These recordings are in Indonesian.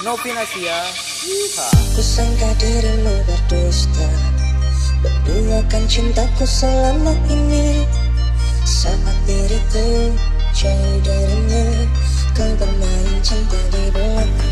Novi Nasia Kusangka dirimu berdusta Berduakan cintaku selama ini. Saat diriku jauh darimu Kau bermain cinta di belakang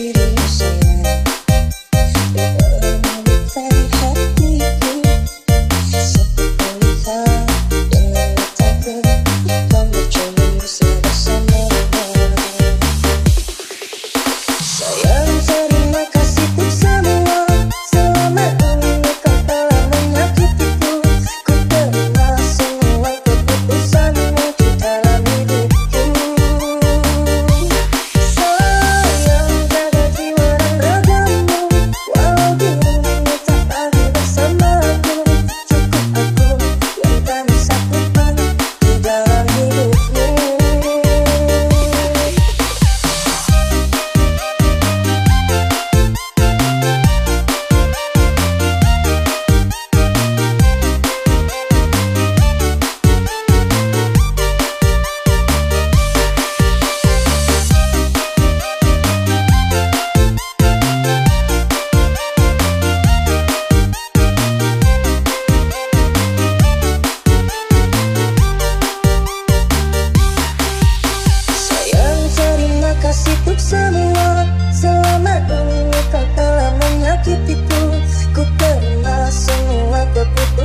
你的微笑。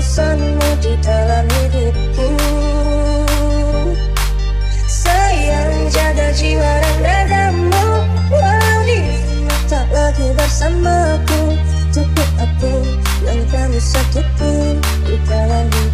pesanmu di dalam hidupku. Sayang jaga jiwa dan dadamu. Walau dirimu tak lagi bersamaku. Cukup aku yang kamu sakiti di dalam hidupku.